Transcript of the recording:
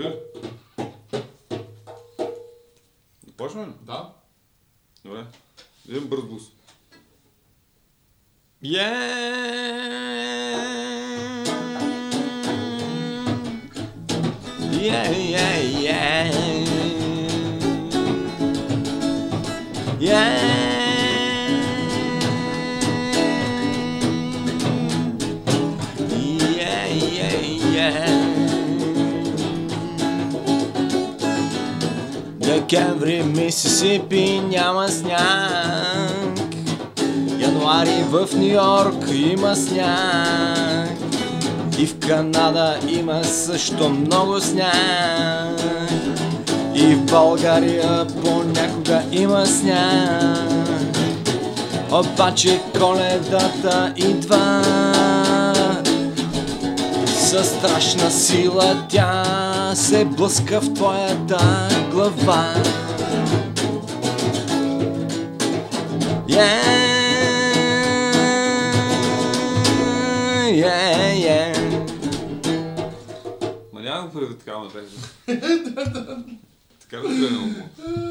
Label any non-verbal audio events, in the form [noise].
Проверь. Пошел? Да. Давай. Идем бардус. Yeah. Yeah, yeah, yeah. Yeah. yeah. Декември, Мисисипи няма сняг. Януари в Нью Йорк има сняг. И в Канада има също много сняг. И в България понякога има сняг. Обаче коледата идва със страшна сила тя се блъска в твоята глава. Yeah, yeah, yeah. Ма няма го прави така ме [laughs] Така тръгнем.